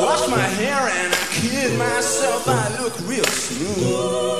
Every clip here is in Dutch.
wash my hair and I kid myself. I look real smooth.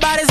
Everybody's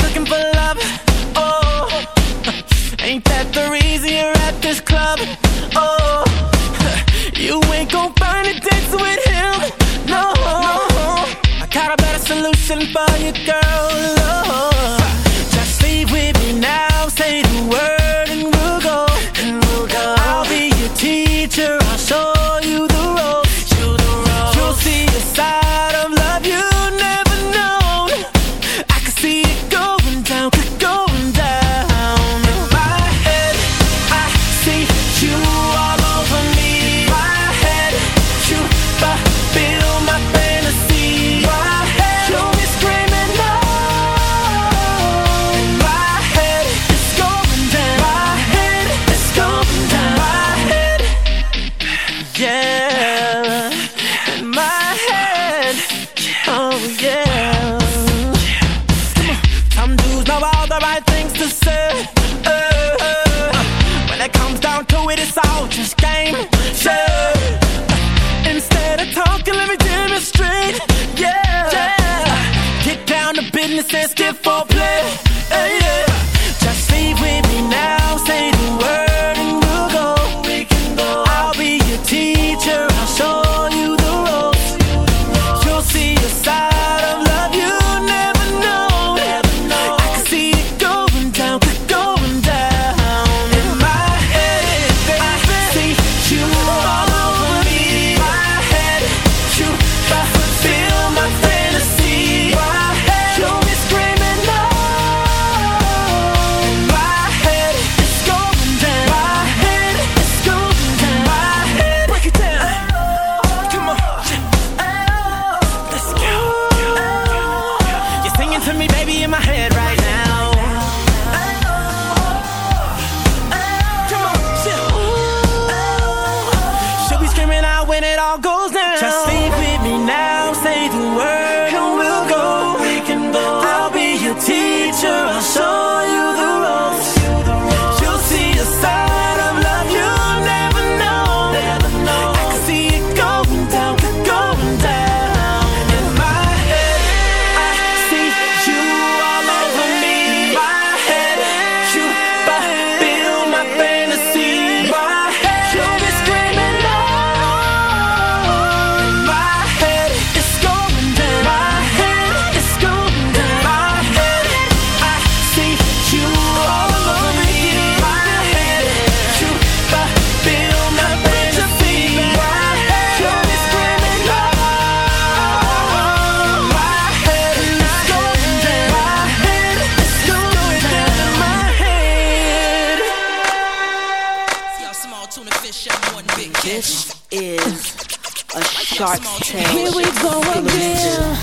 shark's. Here we go again.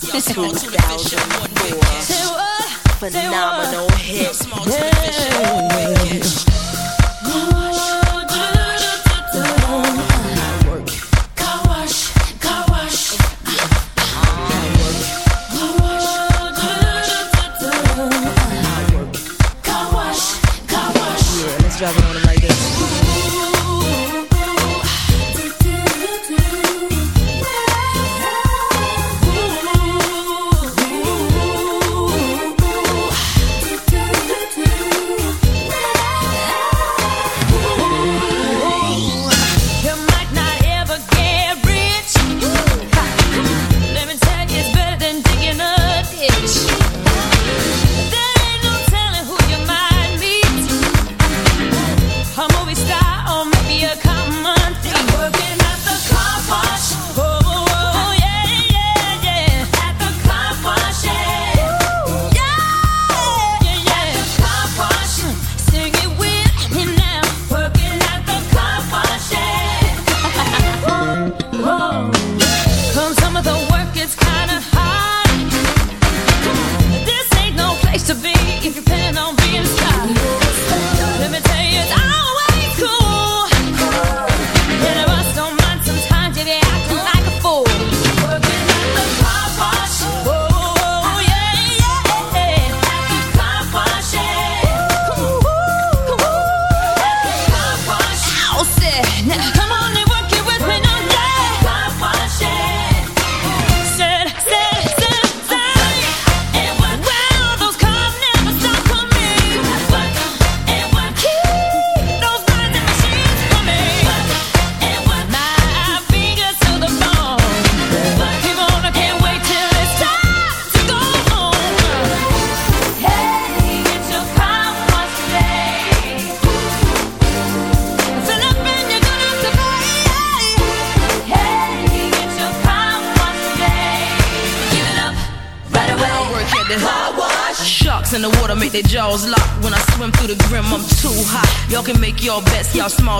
2004. Phenomenal hit. Yeah.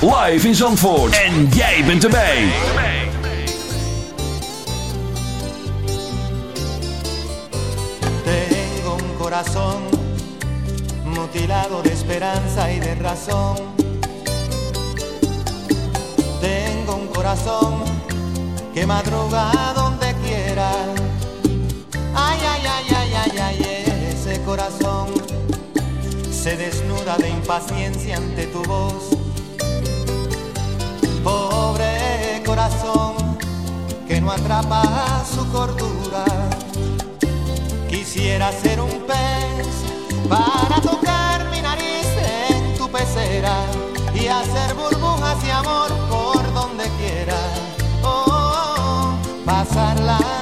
Live in Zandvoort. En jij bent erbij. Tengo un corazón mutilado de esperanza y de razón. Tengo un corazón que madruga donde quiera. Ay, ay, ay, ay, ay, ay, ese corazón se desnuda de impaciencia ante tu voz. Que no atrapa su cordura. Quisiera ser un pez para tocar mi nariz en tu pecera y hacer burbujas y amor por donde quiera. Oh, pasar la noche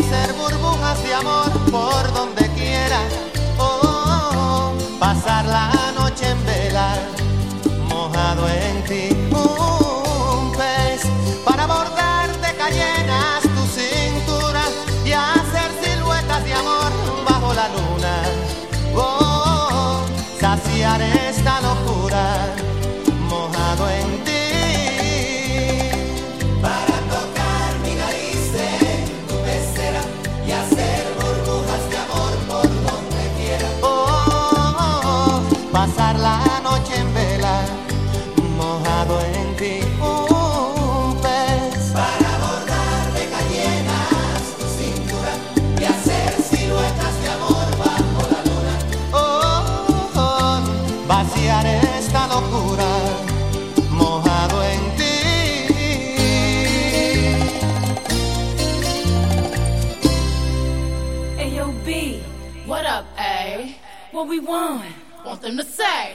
hacer burbujas de amor por want, them to say.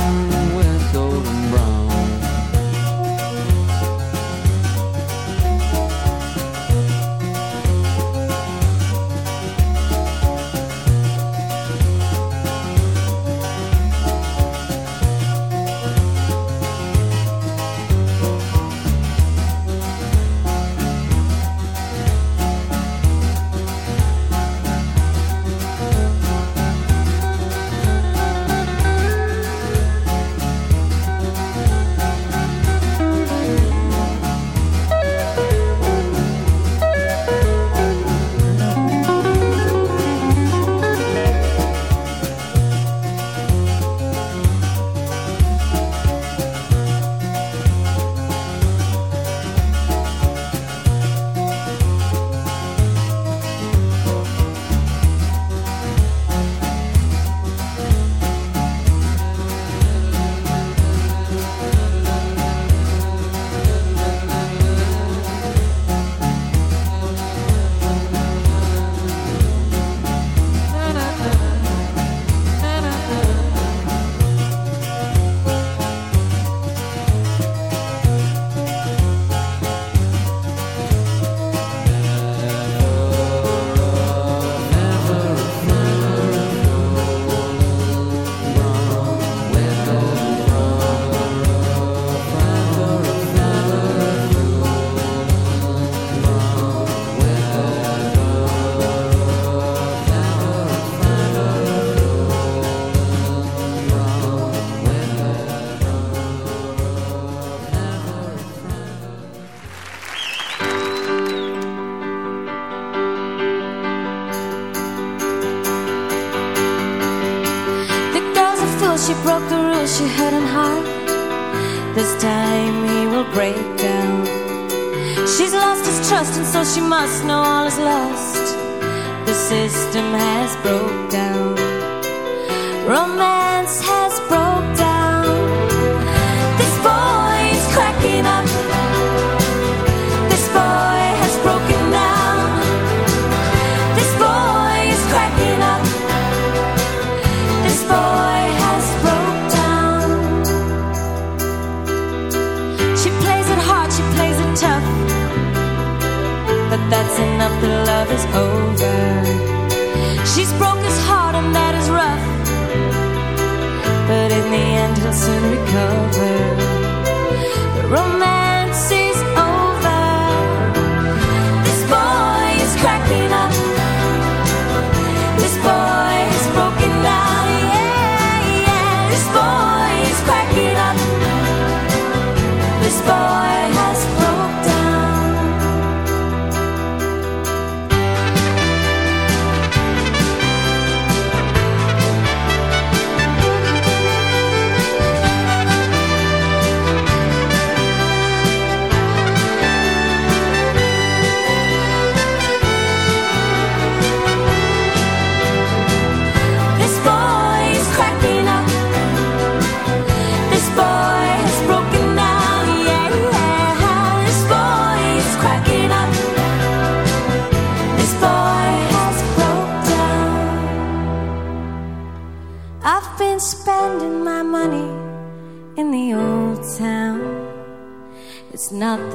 she must know all is lost. The system has broke down.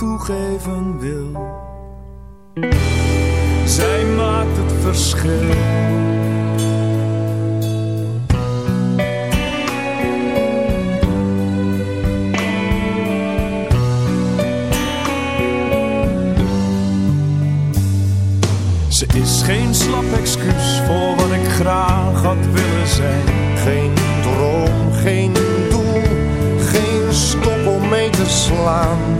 toegeven wil. Zij maakt het verschil. Ze is geen slap excuus voor wat ik graag had willen zijn. Geen droom, geen doel, geen stok om mee te slaan.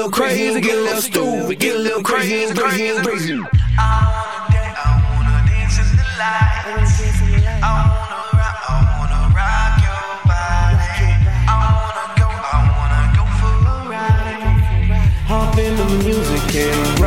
little crazy, get a little stupid, get a little crazy, crazy, crazy. All day I wanna dance in the lights. I wanna. Hop in the music and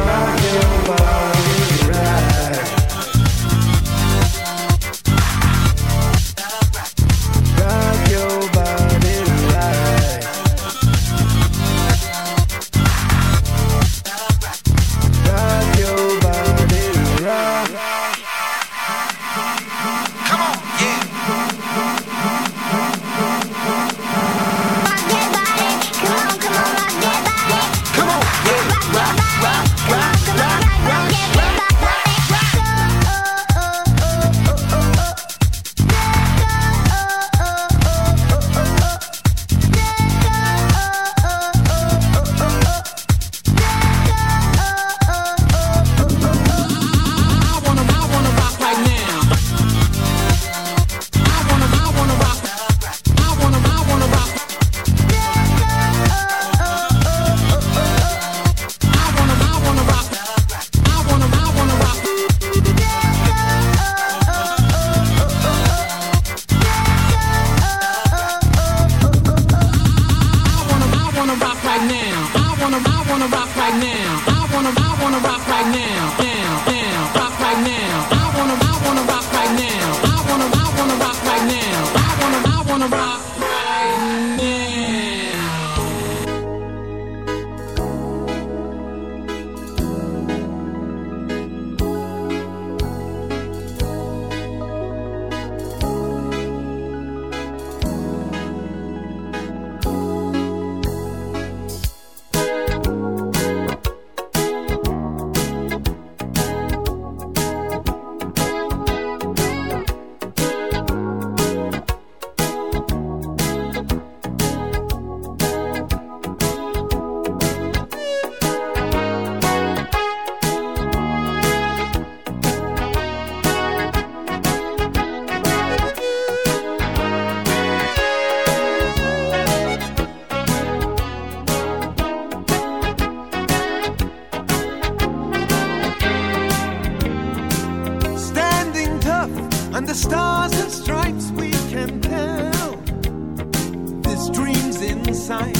inside.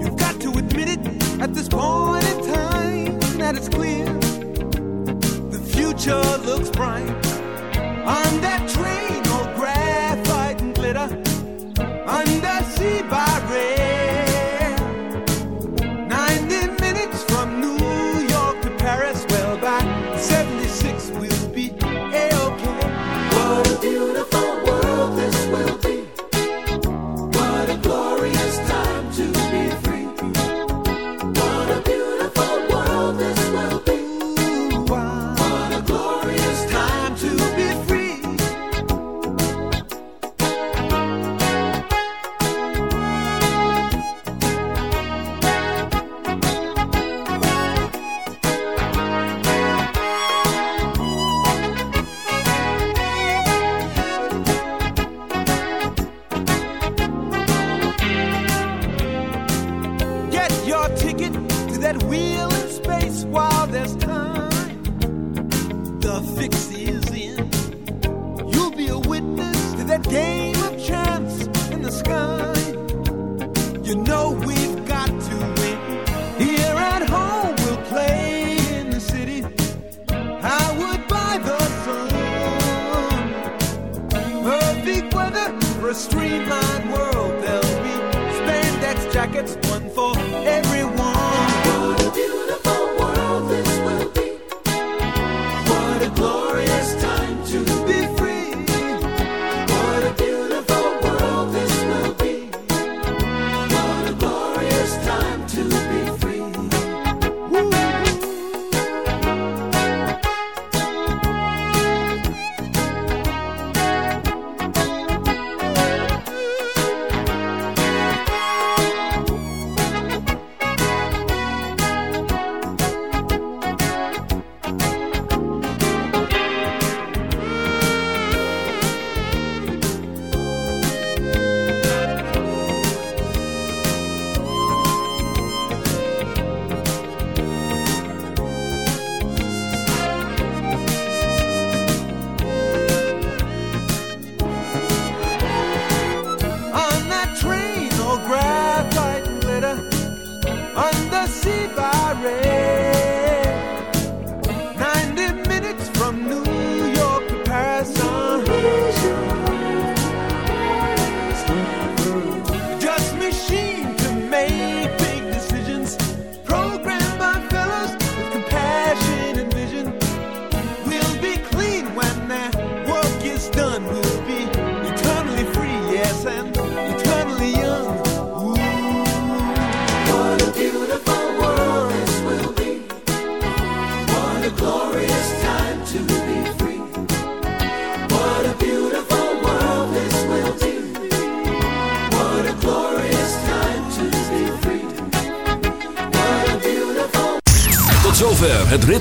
You've got to admit it at this point in time that it's clear the future looks bright. On that train, all graphite and glitter, undersea by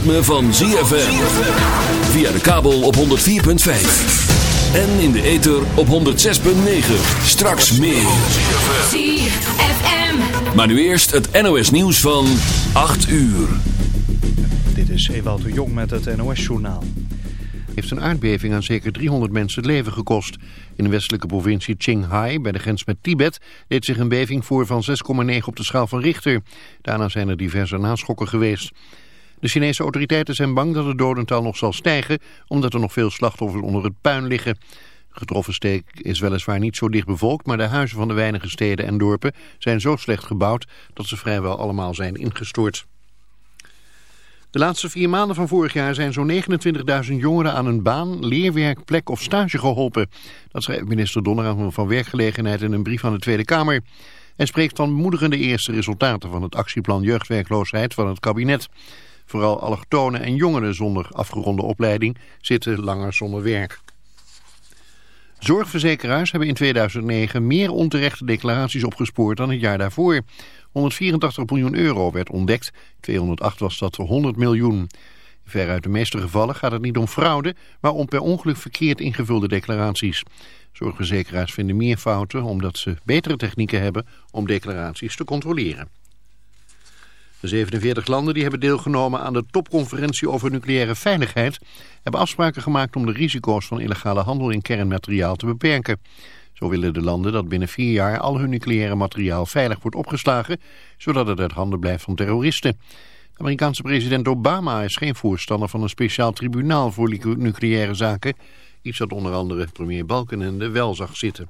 ritme van ZFM. Via de kabel op 104.5. En in de ether op 106.9. Straks meer. ZFM. Maar nu eerst het NOS nieuws van 8 uur. Dit is Ewout de Jong met het NOS-journaal. heeft een aardbeving aan zeker 300 mensen het leven gekost. In de westelijke provincie Qinghai, bij de grens met Tibet, deed zich een beving voor van 6,9 op de schaal van Richter. Daarna zijn er diverse naschokken geweest. De Chinese autoriteiten zijn bang dat het dodental nog zal stijgen, omdat er nog veel slachtoffers onder het puin liggen. Getroffen steek is weliswaar niet zo dicht bevolkt, maar de huizen van de weinige steden en dorpen zijn zo slecht gebouwd dat ze vrijwel allemaal zijn ingestort. De laatste vier maanden van vorig jaar zijn zo'n 29.000 jongeren aan een baan, leerwerk, plek of stage geholpen. Dat schrijft minister Donner van Werkgelegenheid in een brief aan de Tweede Kamer. Hij spreekt van bemoedigende eerste resultaten van het actieplan jeugdwerkloosheid van het kabinet. Vooral allochtonen en jongeren zonder afgeronde opleiding zitten langer zonder werk. Zorgverzekeraars hebben in 2009 meer onterechte declaraties opgespoord dan het jaar daarvoor. 184 miljoen euro werd ontdekt, 208 was dat 100 miljoen. Veruit de meeste gevallen gaat het niet om fraude, maar om per ongeluk verkeerd ingevulde declaraties. Zorgverzekeraars vinden meer fouten omdat ze betere technieken hebben om declaraties te controleren. De 47 landen die hebben deelgenomen aan de topconferentie over nucleaire veiligheid... hebben afspraken gemaakt om de risico's van illegale handel in kernmateriaal te beperken. Zo willen de landen dat binnen vier jaar al hun nucleaire materiaal veilig wordt opgeslagen... zodat het uit handen blijft van terroristen. Amerikaanse president Obama is geen voorstander van een speciaal tribunaal voor nucleaire zaken... iets dat onder andere premier Balkenende wel zag zitten.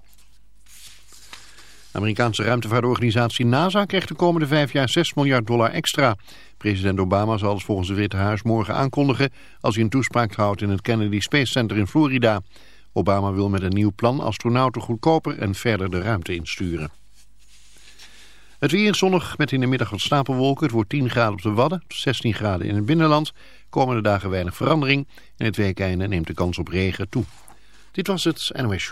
Amerikaanse ruimtevaartorganisatie NASA krijgt de komende vijf jaar 6 miljard dollar extra. President Obama zal het volgens het Witte Huis morgen aankondigen als hij een toespraak houdt in het Kennedy Space Center in Florida. Obama wil met een nieuw plan astronauten goedkoper en verder de ruimte insturen. Het weer zonnig met in de middag wat stapelwolken. Het wordt 10 graden op de Wadden, 16 graden in het binnenland. Komende dagen weinig verandering. In het weekende neemt de kans op regen toe. Dit was het NOS.